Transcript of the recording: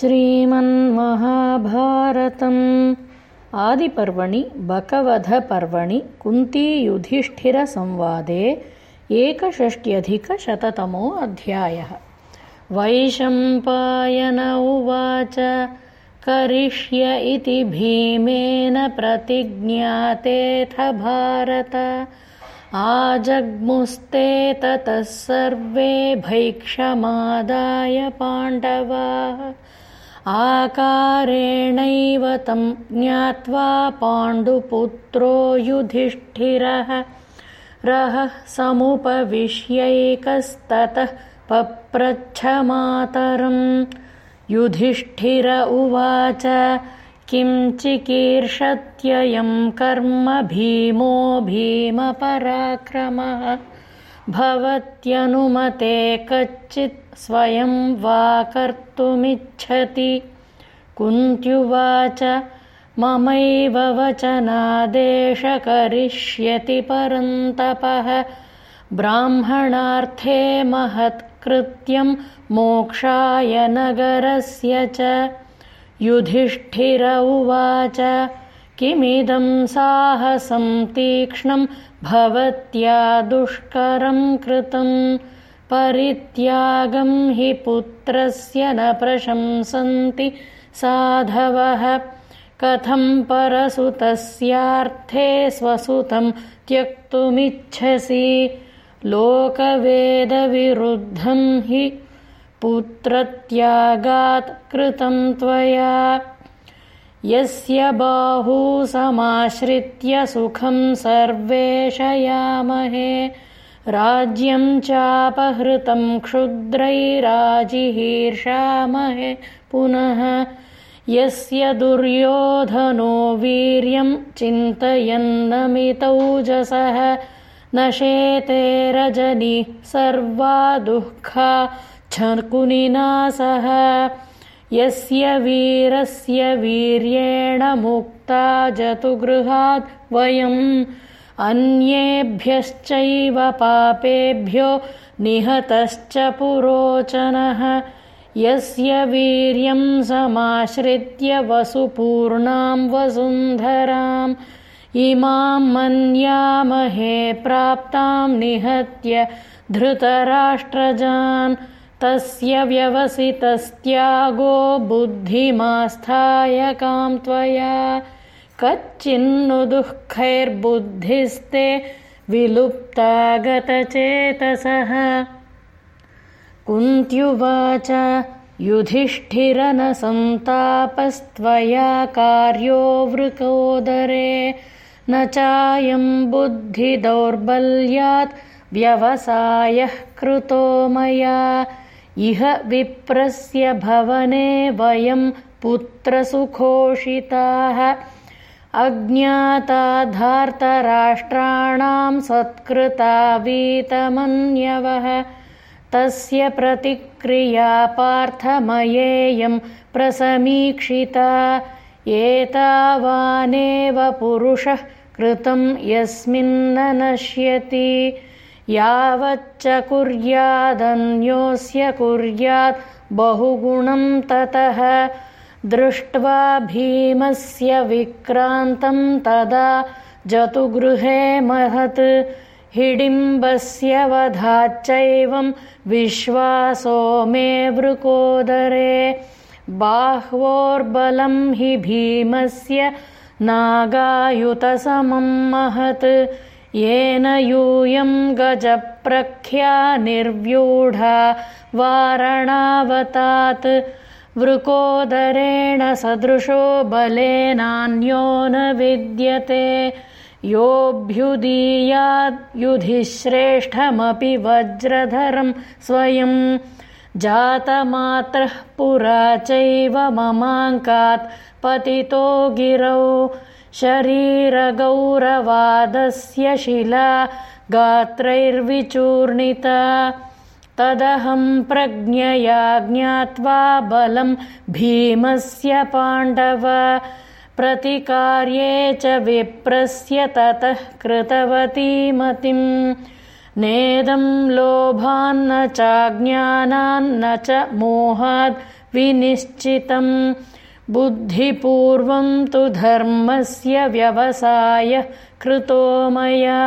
श्रीमन्महाभारतम्। आदिपर्वणि बकवधपर्वणि कुन्तीयुधिष्ठिरसंवादे एकषष्ट्यधिकशततमो अध्यायः। वैशम्पायन उवाच करिष्य इति भीमेन प्रतिज्ञातेऽथ भारत। आजग्मुस्ते ततः सर्वे भैक्षमादाय पाण्डवाः आकारेणैव तं ज्ञात्वा पाण्डुपुत्रो युधिष्ठिरः। रहः समुपविश्यैकस्ततः पप्रच्छमातरम्। युधिष्ठिर उवाच किं चिकीर्षत्ययं कर्म भीमो भीमपराक्रमः भवत्यनुमते कच्चित् स्वयं वा कर्तुमिच्छति। कुन्त्युवाच ममैव वचनादेश करिष्यति परन्तपः। ब्राह्मणार्थे महत्कृत्यं मोक्षाय नगरस्य च। युधिष्ठिर उवाच किमिदं साहसं तीक्ष्णं भवत्या दुष्करं कृतं परित्यागं हि पुत्रस्य न प्रशंसन्ति साधवः। कथं परसुतस्यार्थे स्वसुतं त्यक्तुमिच्छसि लोकवेदविरुद्धं हि पुत्रत्यागात् कृतं त्वया यस्य बाहू समाश्रित्य सुखं सर्वेशयामहे राज्यं चापहृतं क्षुद्रैराजिहीर्षामहे पुनः यस्य दुर्योधनो वीर्यं चिन्तयन्नमितौजसः न शेते रजनी सर्वा दुःखा छकुनिना सह यस्य वीरस्य वीर्येण मुक्ता जतुगृहात् वयम् अन्येभ्यश्चैव पापेभ्यो निहतश्च पुरोचनः। यस्य वीर्यं समाश्रित्य वसुपूर्णां वसुन्धराम् इमां मन्यामहे प्राप्तां निहत्य धृतराष्ट्रजान् तस्य व्यवसितस्त्यागो बुद्धिमास्थाय कां त्वया? कच्चिन्नु दुःखैर्बुद्धिस्ते विलुप्तागतचेतसः कुन्त्युवाच युधिष्ठिर न सन्तापस्त्वया कार्यो वृकोदरे। न चायं बुद्धिदौर्बल्यात् व्यवसायः कृतो मया इह विप्रस्य भवने वयं पुत्रसुखोषिताः। अज्ञाताधार्तराष्ट्राणां सत्कृता वीतमन्यवः। तस्य प्रतिक्रिया पार्थमयेयं प्रसमीक्षिता। एतावानेव पुरुषः कृतं यस्मिन्न नश्यति यावच्च कुर्यादन्योऽस्य कुर्यात् बहुगुणं ततः दृष्ट्वा भीमस्य विक्रान्तं तदा जतुगृहे महत् हिडिम्बस्य वधाच्चैवं विश्वासो मे वृकोदरे बाह्वोर्बलं हि भीमस्य नागायुतसमं महत् येन यूयं गजप्रख्या निर्व्यूढा वारणावतात् वृकोदरेण सदृशो बलेनान्यो न विद्यते। योऽभ्युदीयाद्युधिश्रेष्ठमपि वज्रधरं स्वयं जातमात्रः पुरा चैव ममाङ्कात् पतितो गिरौ शरीरगौरवादस्य शिला गात्रैर्विचूर्णिता। तदहं प्रज्ञया ज्ञात्वा बलं भीमस्य पाण्डव। प्रतिकार्ये च विप्रस्य ततः कृतवती मतिं नेदं लोभान्न चाज्ञानान्न च मोहाद् विनिश्चितम् बुद्धिपूर्वं तु धर्मस्य व्यवसाय कृतो मया